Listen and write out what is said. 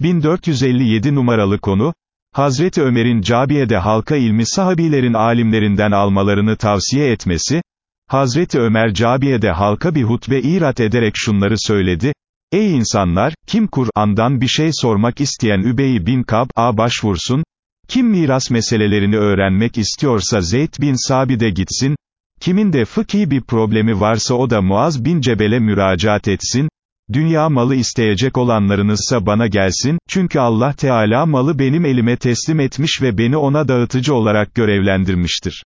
1457 numaralı konu, Hazreti Ömer'in Cabiye'de halka ilmi sahabilerin alimlerinden almalarını tavsiye etmesi, Hazreti Ömer Cabiye'de halka bir hutbe irat ederek şunları söyledi, Ey insanlar, kim Kur'an'dan bir şey sormak isteyen Übey bin Kab'a başvursun, kim miras meselelerini öğrenmek istiyorsa Zeyd bin Sabit'e gitsin, kimin de fıkhi bir problemi varsa o da Muaz bin Cebel'e müracaat etsin, dünya malı isteyecek olanlarınızsa bana gelsin, çünkü Allah Teala malı benim elime teslim etmiş ve beni ona dağıtıcı olarak görevlendirmiştir.